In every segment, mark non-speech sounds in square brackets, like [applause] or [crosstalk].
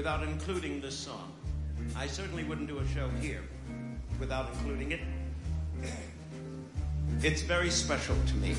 Without including this song. I certainly wouldn't do a show here without including it. It's very special to me.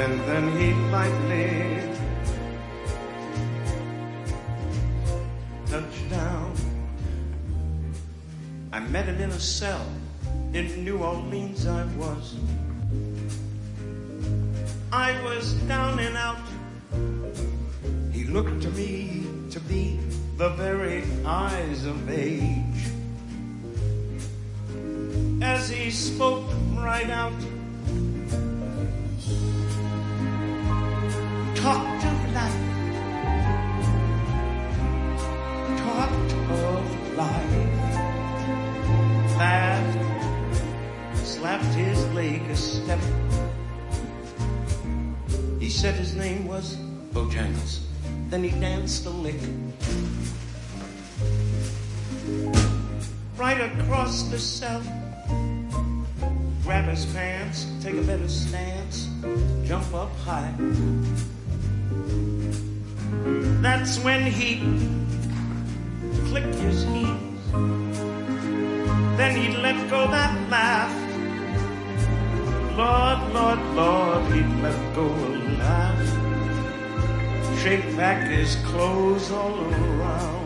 And then he lightly touched down. I met him in a cell in New Orleans. I was. I was down and out. He looked to me to be the very eyes of age. As he spoke right out. Then he danced a lick. Right across the cell. Grab his pants, take a better stance, jump up high. That's when he clicked his heels. Then he let go that laugh. Lord, Lord, Lord, he let go a laugh. Shake back his clothes all around.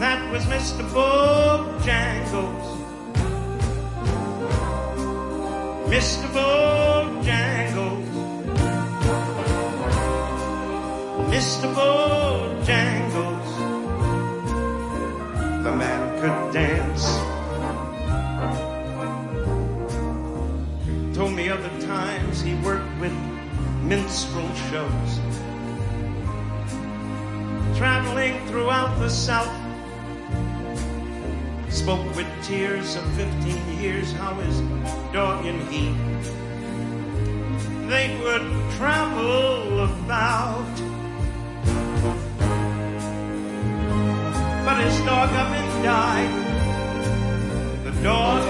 That was Mr. Bojangles. Mr. Bojangles. Mr. Bojangles. The man could dance. Me other times he worked with minstrel shows. Traveling throughout the South. Spoke with tears of 15 years how his dog and he they would travel about. But his dog up and died. The dog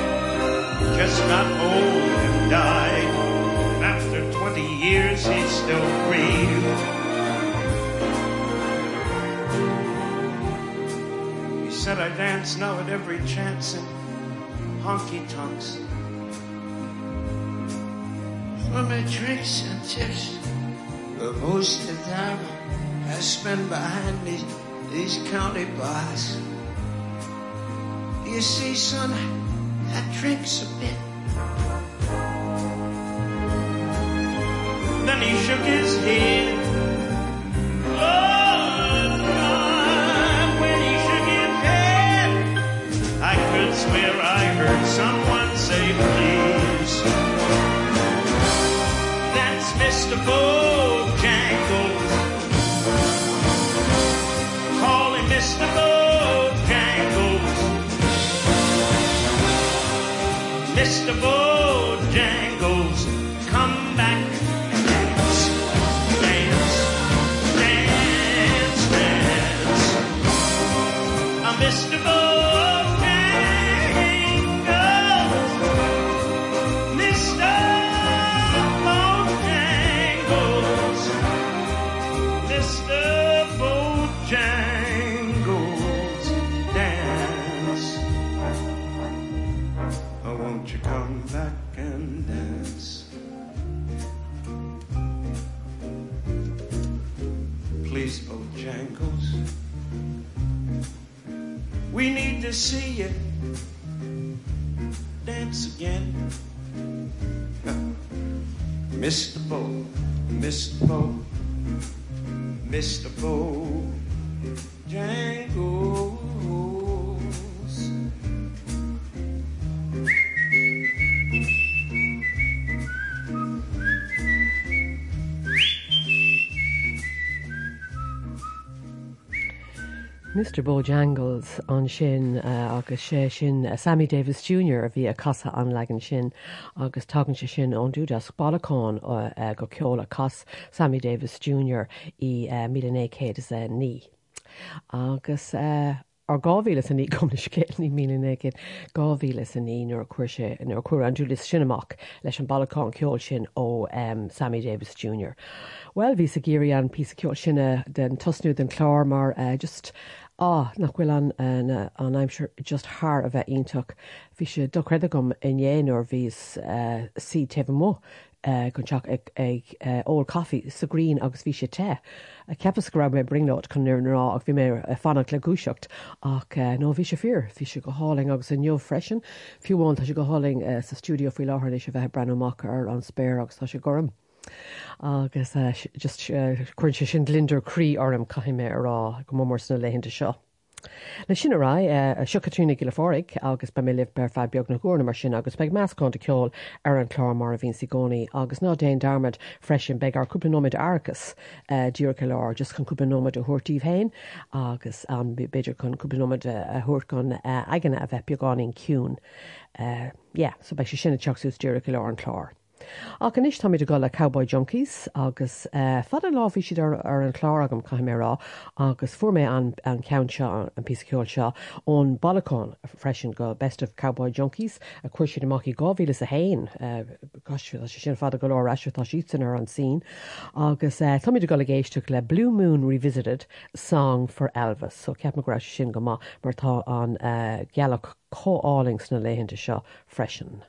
just got old died. After 20 years, he's still free. He said I dance now at every chance in honky tonks. For my drinks and tips, but most of the time I spend behind these, these county bars. You see, son, I drinks a bit. he shook his head oh, when he shook his head, I could swear I heard someone say please That's Mr. Bojangles Call him Mr. Bojangles Mr. Bojangles Please, please Bojangles we need to see you dance again Mr Bo Mr Bo Mr Bo Jangles. Mr Bojangles an sin uh, agus sé sin uh, Sammy Davis Jr. a bhí a casa an legan sin agus tugann se sin ón dúdas balán uh, go ceola cas Sammy Davis Jr. i uh, 1900 ní. Agus uh, ar gáhíle san ní [laughs] gomna scéní mígin gáhíle san ní ar chuirse ar chuir an dúlis sinach leis an balán ceol sin ó um, Sammy Davis Jr. Well hí a géirí an pí ceol sinne den tosnú den chlár mar uh, just á nach bhfuil an an aimimsir just a bheith ionach hí sé dochreide gom in dhéanaar vís uh, si teh mó uh, gon teach ag ag ó caí sa Green agus bhí sé te. A cepas go rab mé bringlát chun ach bhí mé fannach le gúiseocht ach nó bhí sé fear, hí se go háling agus an neo freisin, fiúháin tá se go háling sa stúdio fao láthir se bheith brenneach ar an spéir tá se gom. Agus uh, just uh, chuint se sin lindar chrí orm caiime ará go mór sna lehinnta seo. Na sin ará uh, sicatrúna go fóric agus be mé libh ber fe beag na gúna mar sin agus beag meascánta ceol ar an chlár mar a bhín si gcónaí agus ná déon darmad freisin beag ar cúpanóid agus dúrcha leir just chun cúpanóid a thuirtíh hain agus an beidir chun cúpanóid a thuirt gan aigenna a bheith beagáninn cún. so bei sé sinna teachsús dúrcha le an chlár. Ach an is táid go le Cowboy Junkies agus uh, fad an láhí siad ar, ar an chlár agam caiimérá agus fu mé an, an count seo an píceol seo ón balán freisin go best of Cowboy Junkies a chuir siad amach í gáhíle a hain uh, sin fad go lá eisiirtá sísan ar an sin agus uh, táid go géisteach le Blue Moon Revisited song for Elvis, so ceap marrá sin go mar tá an uh, gealach choálings na léhananta seo freisin.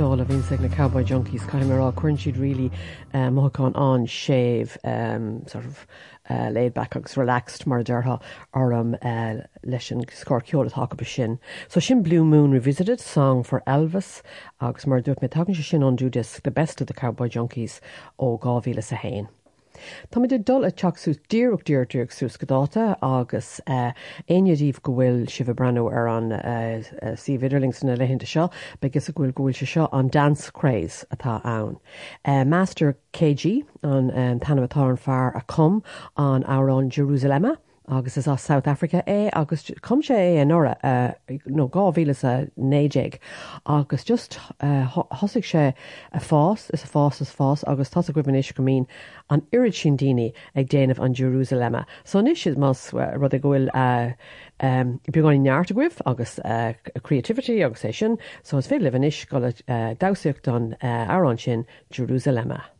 Ceol a bhín na Cowboy Junkies caiimrá chuann siad ri máán an séh sort of uh, laid back agus relaxed mar deartha orm uh, leis an scór ceolatá be sin. So sin Blue Moon revisited song for Elvis agus mar dúirt mé tagann se sin an the best of the Cowboy Junkies ó gáhíle a hain. Tá idir dul a teachsú díach dúirúach sús godáta agus eh, aonadíomh go bhfuil si bh brenn ar an eh, eh, si viidirlings na lehinnta seo, begus a bhfuil gohfuil se seo an dancecraze atá ann. Master KG an tanatá an fear a com an árán Jerusalema. Agus is á South Africa é agus com sé é an uh, nó gáhílas a nééig agus just uh, thosigh sé a fás is a fás is fás agus tá a goibéis go mín an irid sin daine ag déanamh an Jerusalema. So is is más uh, rud a ghfuil uh, um, beáin neart goibh agus uh, creativity agus é sin, so is fé lehanis go uh, dasaocht don uh, árán sin Jerusalema.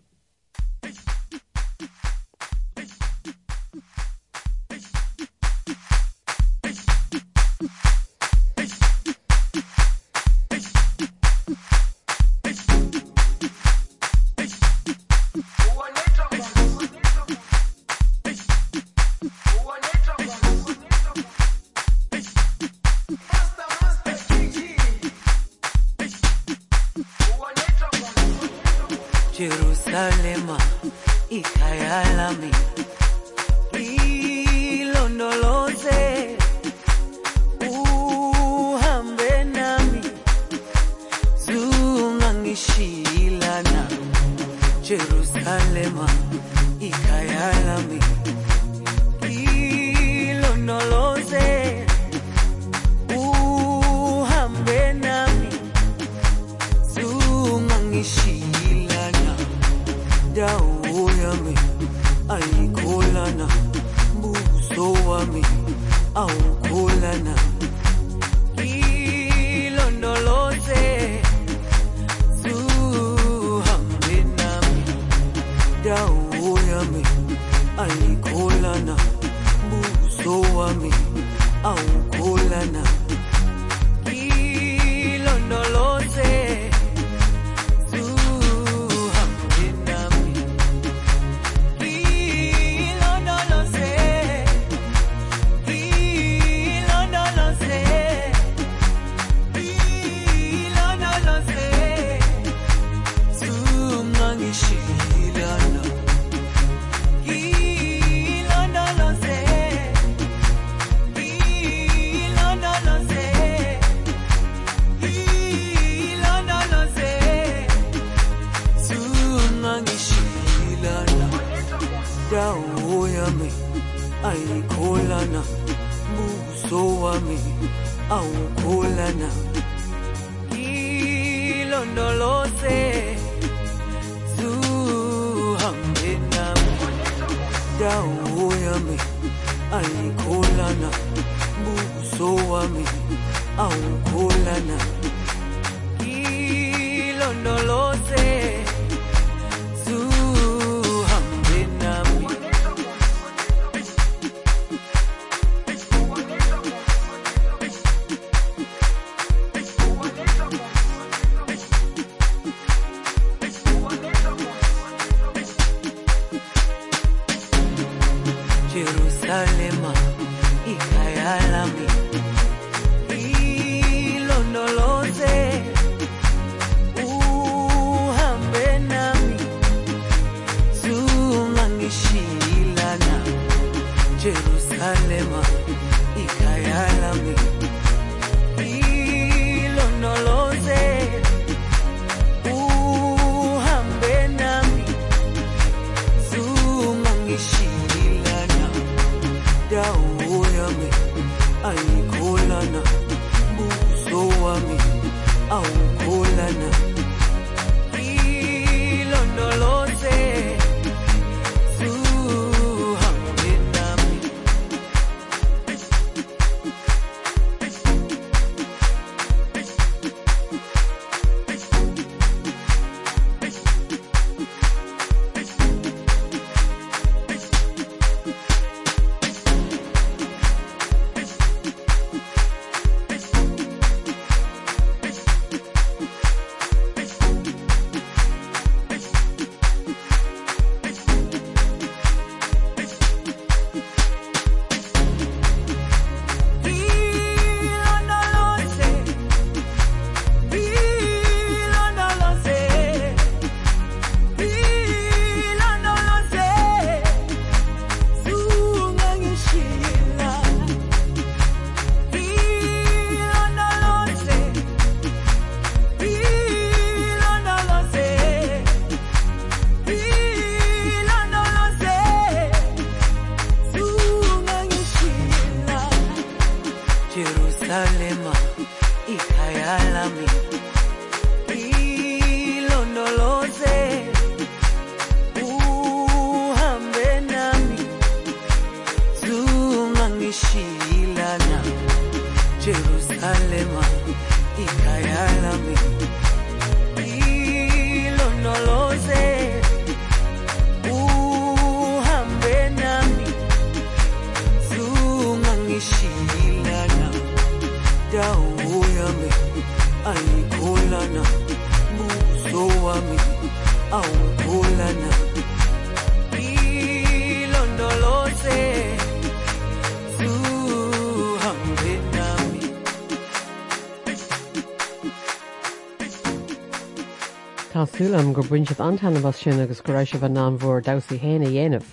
Tásúlam gur buint antanna bas sin agus go raibh an ná bhór dasaí héna dhéanamh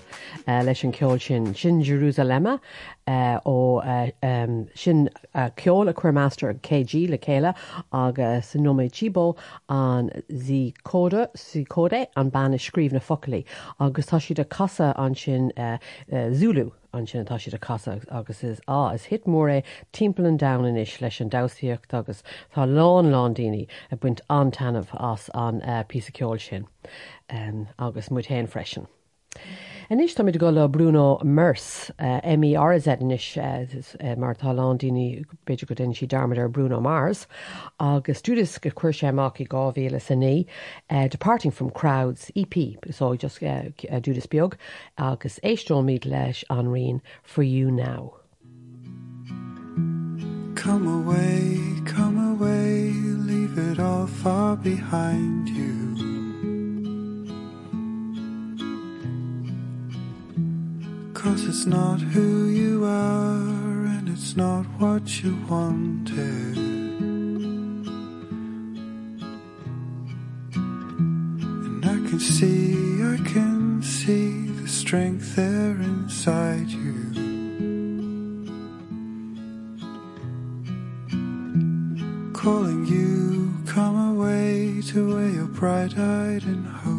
uh, leis an ceol sin sin Jerusalema uh, ó uh, um, sin uh, ceol a chuirmaster an KG le chéile agus san nóméid tíbó an zí códa sí códé an banna scríb na focalaí agus tá siad a casa an sin uh, uh, Zulu an sin atá siad a casa agus is á is hit mór é timpplain dain is leis an dasaíocht agus tá lán lán daoine a buint antanmh as an uh, pí ceol sin um, agus mu héin freisin. Inis tá go le Bruno Mars uh, mar talándaoine beidir go den si darmad ar Bruno Mars, agus dúdas go chuir sé amach i uh, departing from crowds EP, so just uh, uh, dúdas beag agus éistó míad leis an rion for you now. Come away, come away, leave it all far behind you. Cause it's not who you are, and it's not what you wanted. And I can see, I can see the strength there inside you. calling you come away to where you're bright-eyed and hopeful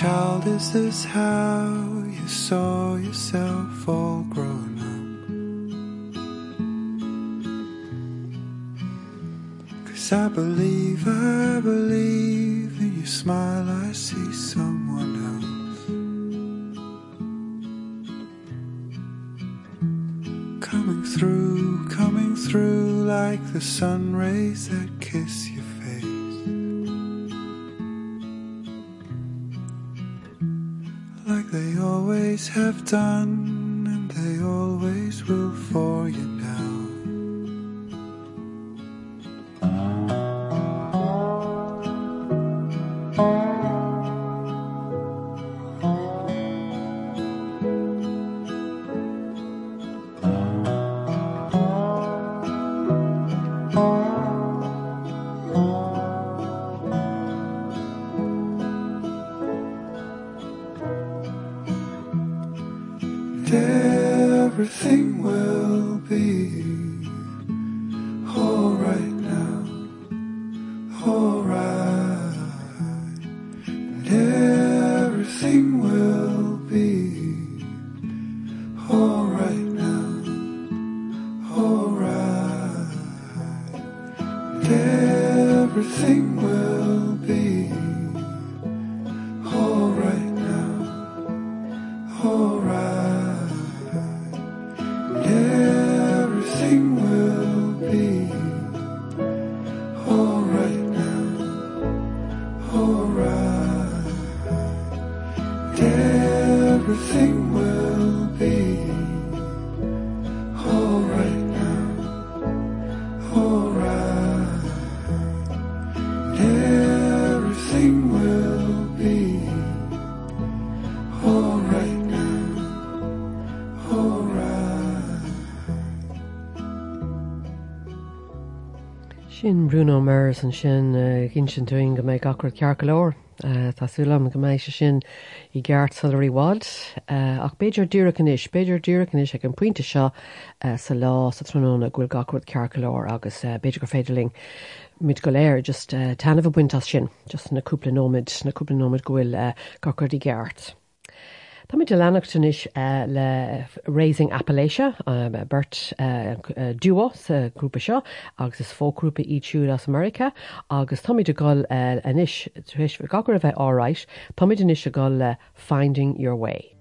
child, is this how you saw yourself all grown up? I believe, I believe in your smile, I see someone else. Coming through, coming through like the sun rays that kiss your face. like they always have done, Bruno Mars an sin gin sin doing go méid gacur cearcolóir. Tásúlam go méid se sin i gceart salarí wad ach beidir dúracanis, beidir dúracanis ag an puinte seo sa lá sa tróna ghfuil gacrd cearcolóir agus beidir go féidirling mid go léir just tanmh buintas sin, just naúpla nóid naúpla nóid gohfuil gacur í gceart. Tá mé de lenachtanis uh, le Rising Appalachia um, bert uh, uh, duo sa grúpa seo agus is fógrúpa íú as America agus táid de gáil inis tuéis gagur a bheith áráis, táid inis a gáil le Finding Your Way.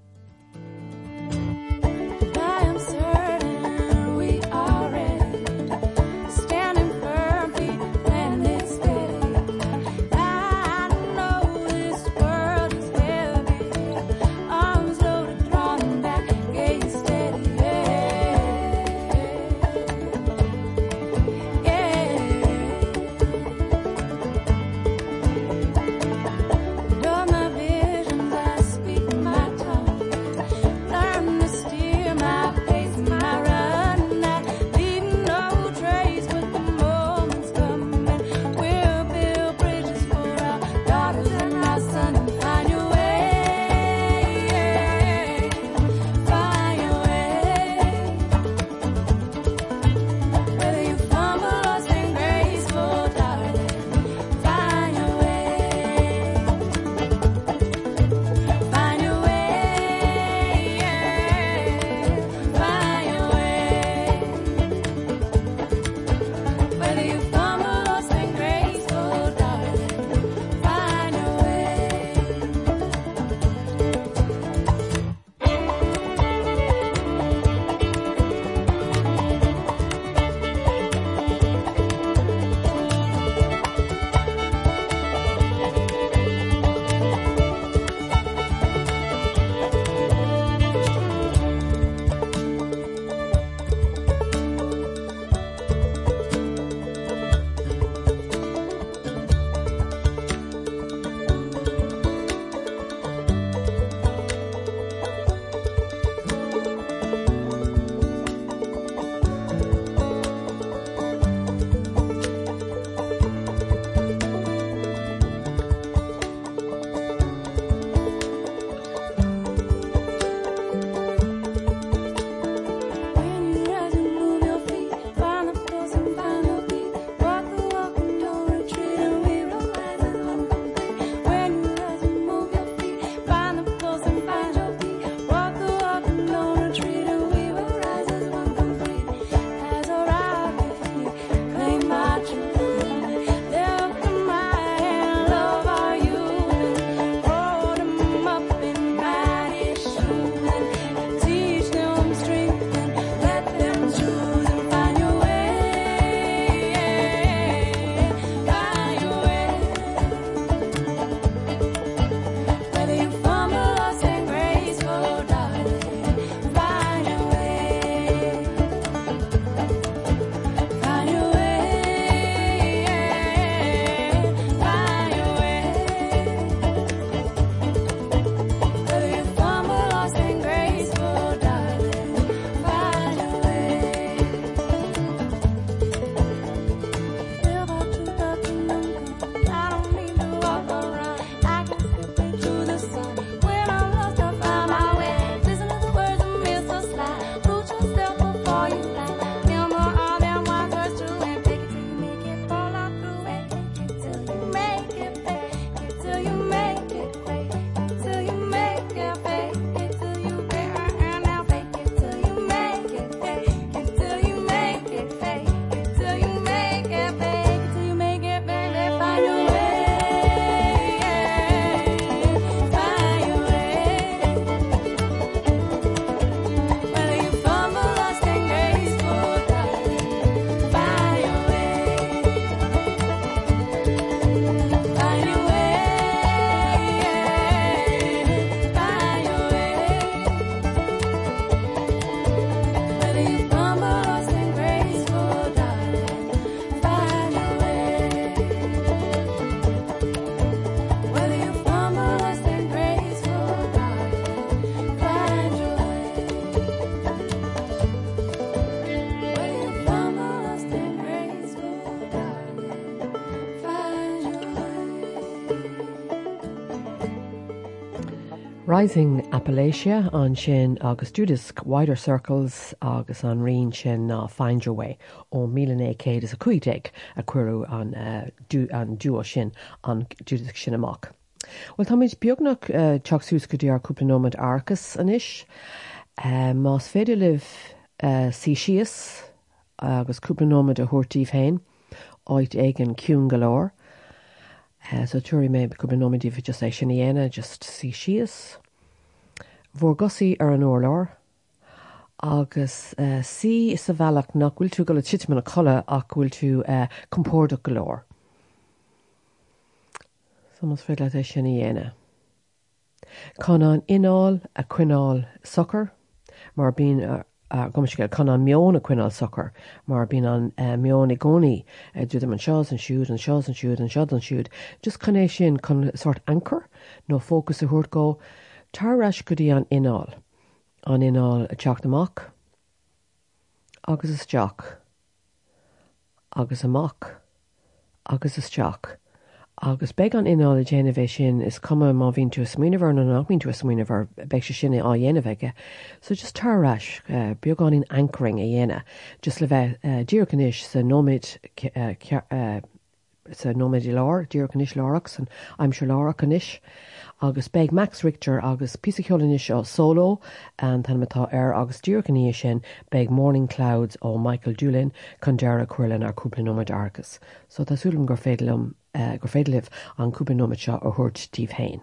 Rising Appalachia an sin agus wider circles agus an rion sin ná Find Your Way ó is a cuiú an uh, dúo sin an dúdas sin amach. Well tá méid beagnach uh, teachsús go dtíar cúplanóid arcas an isis, uh, más féidir libh uh, sí sios agus cúplanóid a thuirtíh féin áit ag an ciún golóir. Uh, so túirí mé go nóidí fi just é sin just sí sios. Bhór gosaí ar an óláir, agus uh, sí is sa bhealach nach bhfuil tú go le titman a cholle ach bhfuil tú uh, compórda golóir. Somas fé le é sin dhéana. Can an ináil a cuináil sochar, mar bín uh, gomske kann an mion a cuinnal socker, mar bín an uh, mion i gcóí uh, du an seás an siúd an seás an siúd an sead an siúd, just sin chun sort anchor nó fógus a thuút go, tarreis go dtí an ináil an ináil a teach amach, agus is teach, agus amach, agus is teach. agus be an ináil a déanamhéh sin is cuma má vín tú a smíinehar nó nach vín tú a smíinehar be se sinna á dhéanamheige, so just tarráis uh, beagán anchoring a dhéine, just le bheith uh, ddíorcanis sa nóid uh, uh, sa nóméid i lár, ddíorcanis lárach san aimim se lárach canis. Agus beag Max Richter agus písaolanis seo solo an tanmatá ar agus dúrcaní sin beag Morning Clouds ó Michael Dulin chun dearra chuirlann ar agus, so tásúlam gur féidirlumm eh, gur féidirlih an cúplanóid seo ó thuirt hain.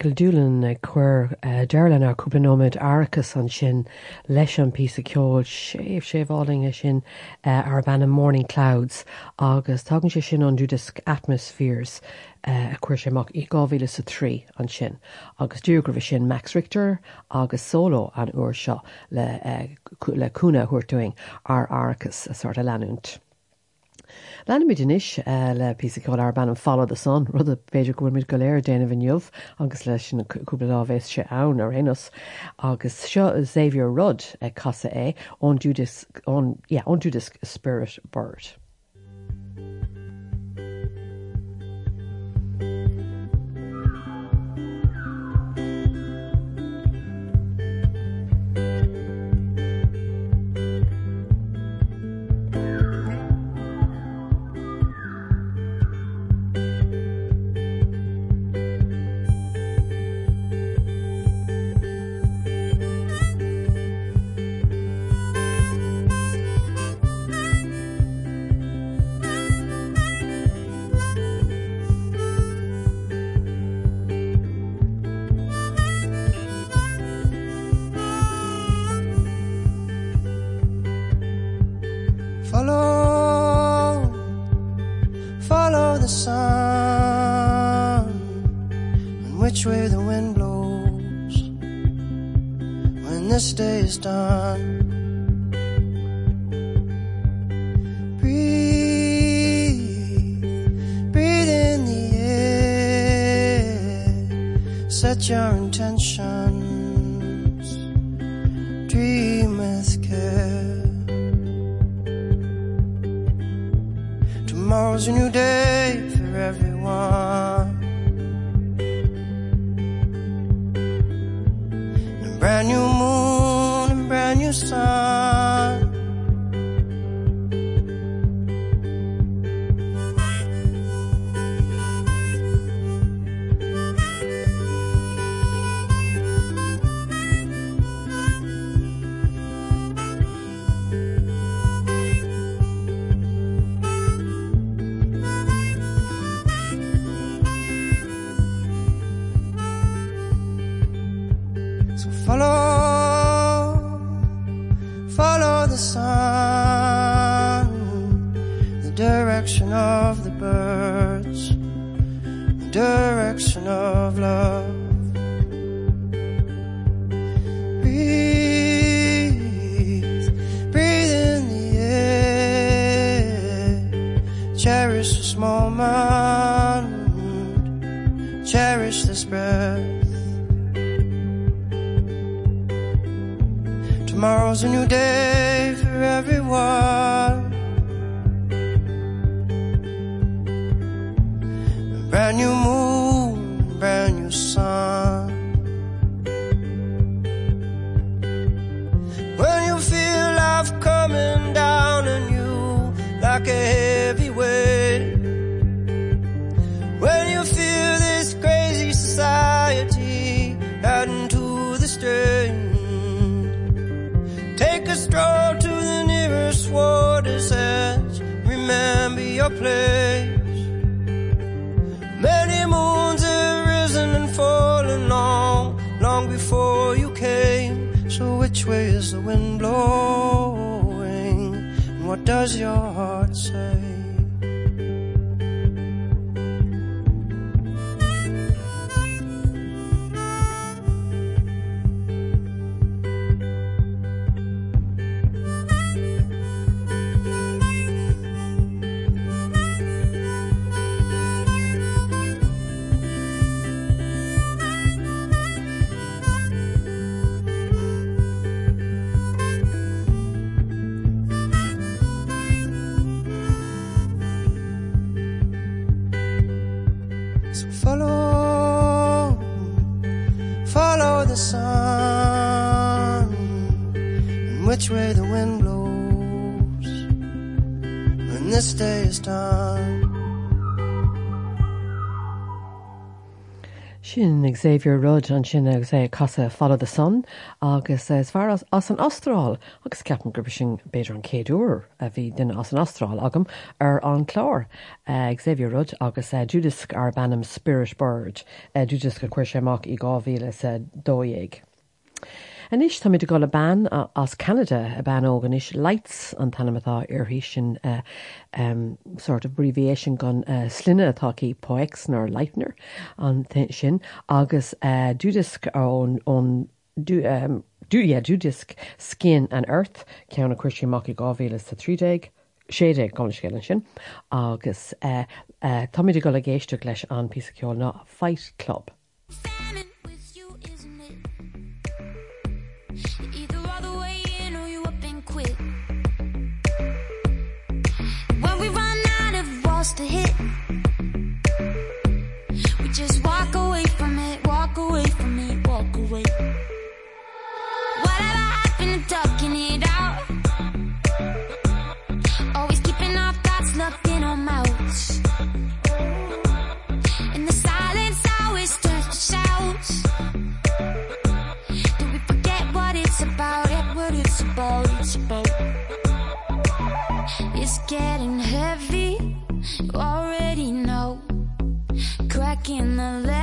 Michael Doolan ag chuir uh, deirlan ar cúplanóid arachas an sin leis an pí ceol séh séháling sin uh, ar banna Morning Clouds agus tugann sé sin an dúdisc atmospheres uh, a chuir séach i gáhíle sa trí an sin agus dúgrah sin Max Richter agus solo an uair seo le uh, leúna chuirtuing ar arachas a sort a leúnt. Lena mí uh, le píá [laughs] ar ban an fall a san rud a féidir gofuil mid go léir déanamh jobh agus leis sin cúpla láhééis se ann ar rénos agus seo Xavier Rudd ag casa é ón dúdisc Spirit Bird. is done Xavier Rudd an sin agus é casa Follow the Sun agus as far as an Austrráil agus ceapan gur sin beidir an céadúr a bhí duine as an Austrráil agam ar an chlár. Uh, Xavier Rudd agus uh, Judas ar bannam Spirit Bird. Uh, Judas go chuir séach i gáhíle dóéig. Anis tá mid go le ban as Canada a ban ógan is lights an tanimetá arhí sin uh, um, sort of abbreviation gan uh, slinne atáí poex nar leitner an sin agus uh, dúdisc ón ón um, dú dúdisc skin an earth ceanna cuiisi mac i gáhhéle sa trídéig. séide gomscéan sin agus uh, uh, táidir go le géiste leis an pí ceol ná Fight Club. To hit the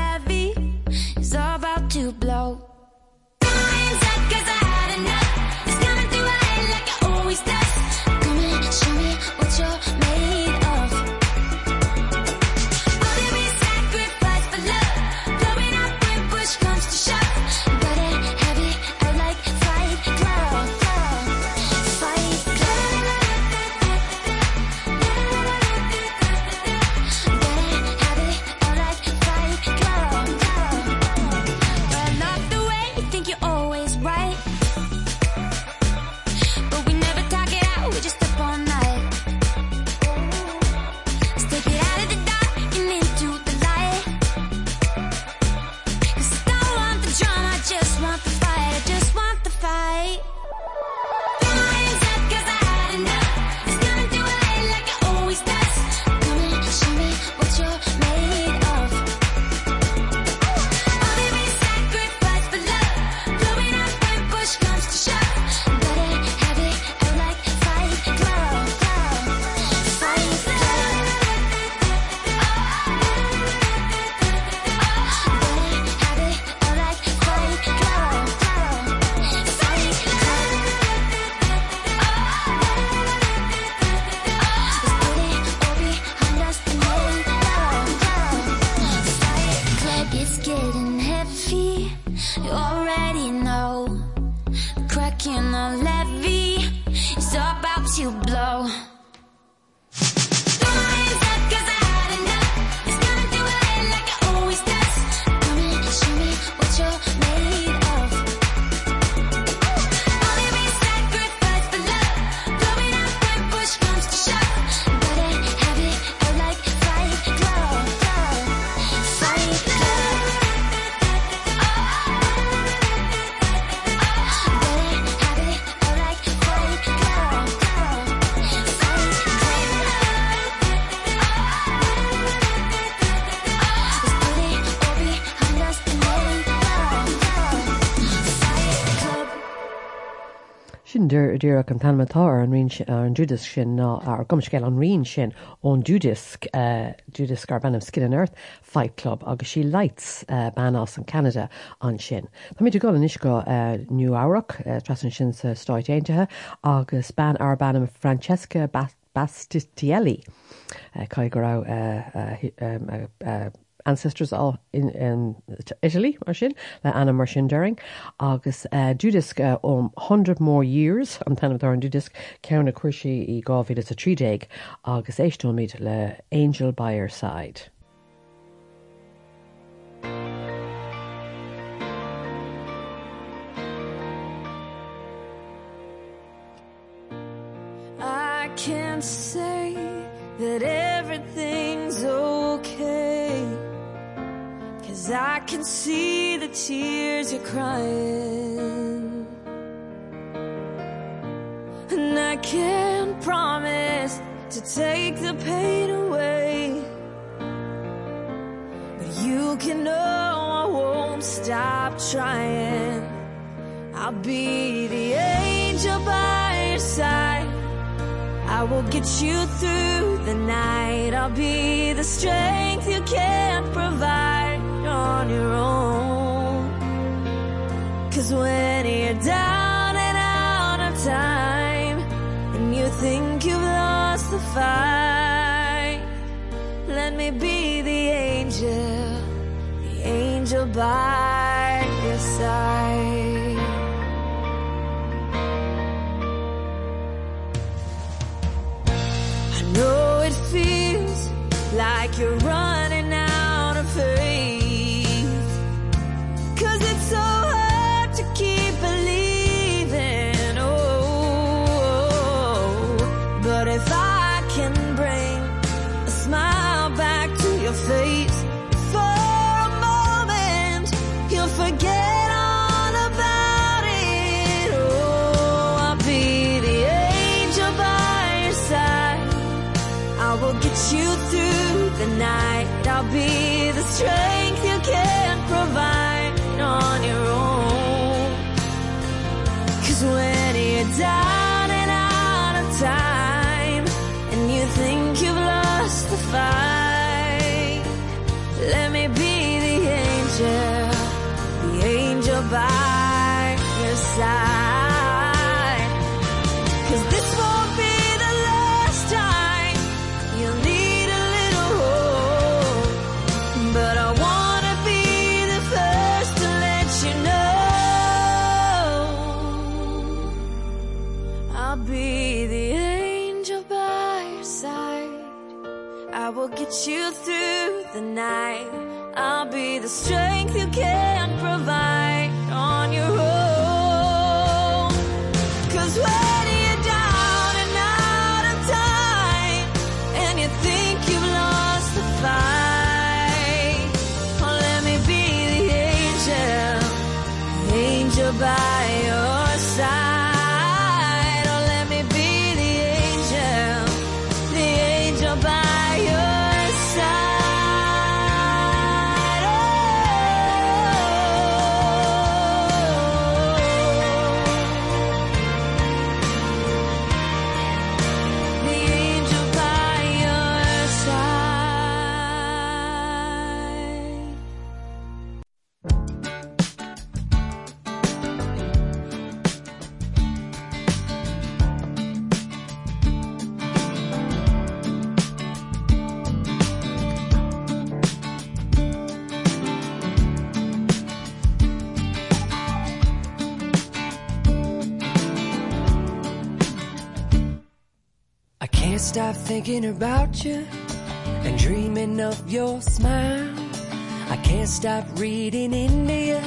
dúach an tanmatá an ri an Judas sin ná ar gomscéil an rion sin ón Judisk uh, Judisk ar bannam Skin an Earth Fight Club agus sí lights uh, banás an Canada an sin. Tá mí go an is go uh, New Áach uh, trasan sin sa stáit éintethe agus ban ar bannam Francesca Bastitielli uh, cai go ra um, ancestors á in, in Italy mar sin le anna mar sin during agus uh, dúdisc uh, om 100 more years an tanmdar an dúdisc ceanna cuiisi i gáhí a trídéig agus éistóid le Angel by your side. I can't say that everything's okay Cause I can see the tears you're crying And I can't promise to take the pain away But you can know I won't stop trying. I'll be the angel by your side. I will get you through the night. I'll be the strength you can't provide on your own. Cause when you're down and out of time, and you think you've lost the fight, let me be the angel, the angel by your side. I know it feels like you're by your side. Cause this won't be the last time you'll need a little hope. But I wanna be the first to let you know. I'll be the angel by your side. I will get you through the night. I'll be the strength you can't can't thinking about you and dreaming of your smile. I can't stop reading you.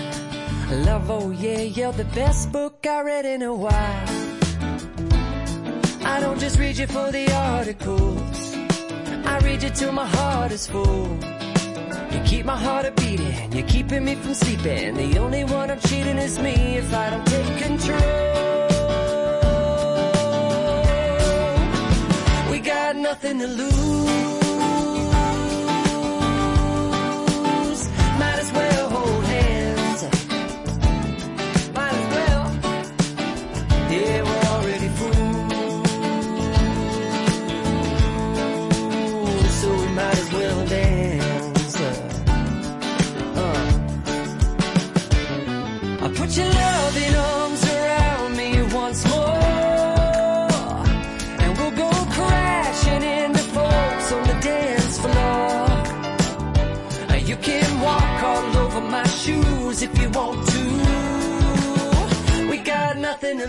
Love, oh yeah, you're the best book I read in a while. I don't just read you for the articles. I read you till my heart is full. You keep my heart a beating, you're keeping me from sleeping. The only one I'm cheating is me if I don't take control. Got nothing to lose. Might as well hold hands. Might as well. Yeah, we're already fools, so we might as well dance. Uh. I put your loving Might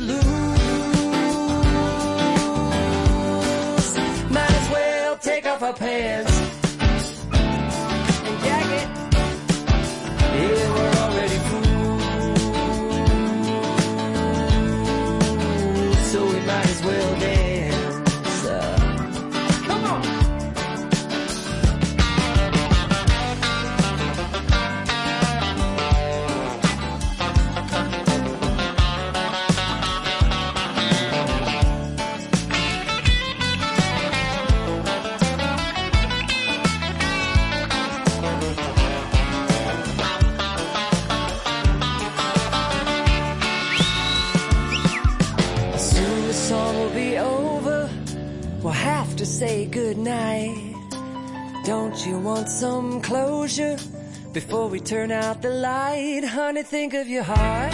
as well take off our pants before we turn out the light? Honey, think of your heart.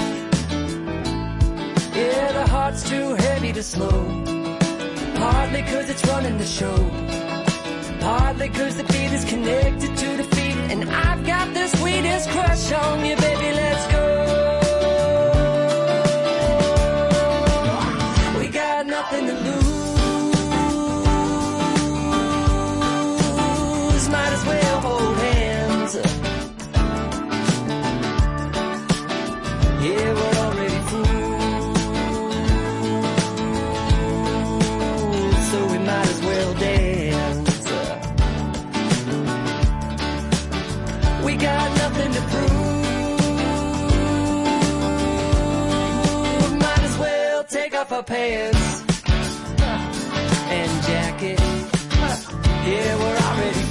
Yeah, the heart's too heavy to slow. Partly cause it's running the show. Partly cause the beat is connected to the feet. And I've got the sweetest crush on you, baby, let's go. We got nothing to lose. Our pants and jacket. Yeah, we're already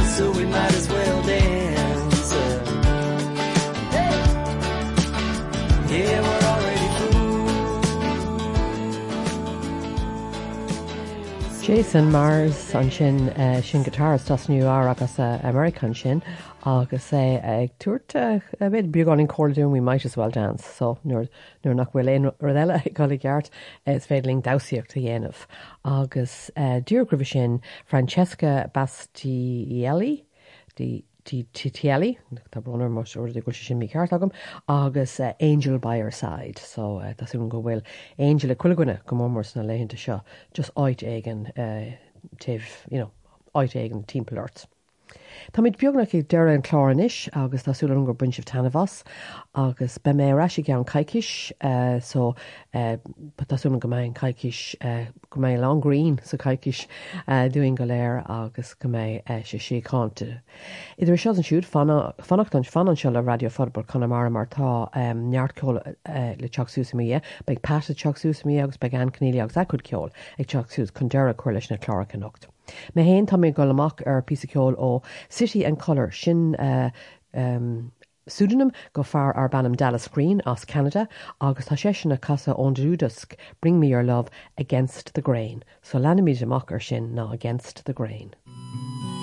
fools, so we might as well dance. Yeah, we're. Jason Mraz an sin uh, sin guitarist tas nu á agus uh, American sin agus é ag tuairt a bit beagán choún we might as well dance, so nuair nuair nach bhfuil éon eile gola geart is féidirling daíocht a dhéanamh. agus uh, dúrgribh sin Francesca Bastielli Titielli Tá brunner mar or go sin mí ceart agam agus uh, Angel by her side, so uh, Tásún go bhfuil Angel a chuilegunna go mórs na leonnta seo just áit you know, áit aigen timpplairt. Tá id beagnach i deire an chláranis agus tásúla an gur bunseh tanhas agus be mé ra eh, sé eh, an caiiciis só tásúna go méid an caiiciis eh, go méid langrín sa caiiciis dúin go léir agus go méid sé séánte. Iidir se an siúd fannacht an fan an se le radio forbal chuna mar martá neartcó le teachsúsamí beag pe teachsúsamí agus be an cníí agus acu ceol ag teachsús chun deire chuir leis na chlára an nocht. Me héon tá mé go amach ar ó City and Colour sin uh, um, pseudonym go far ar bannam Dallas Green as Canada agus tá sé sinna casa ónúdask Bring me your love against the grain, so lenimid amach ar sin ná against the grain. You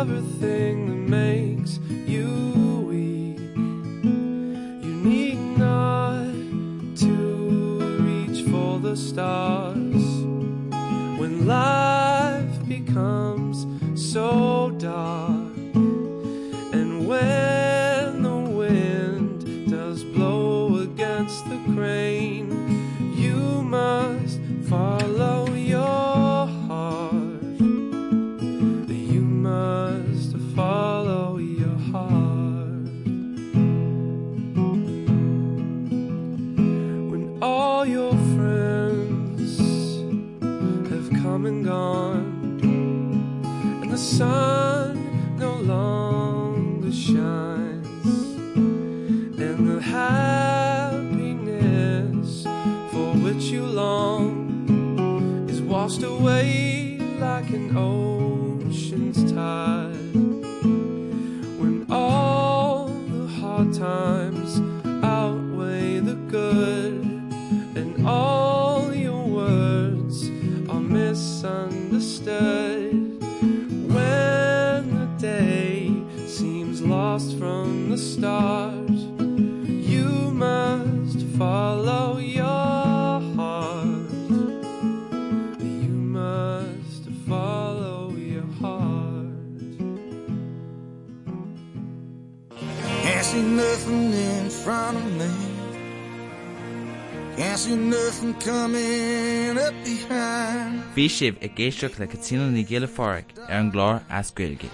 everything that makes you weak. You need not to reach for the stars when life becomes so dark sibh i ggéisteach le catína na ggéile fáric ar an gláir ascuilge.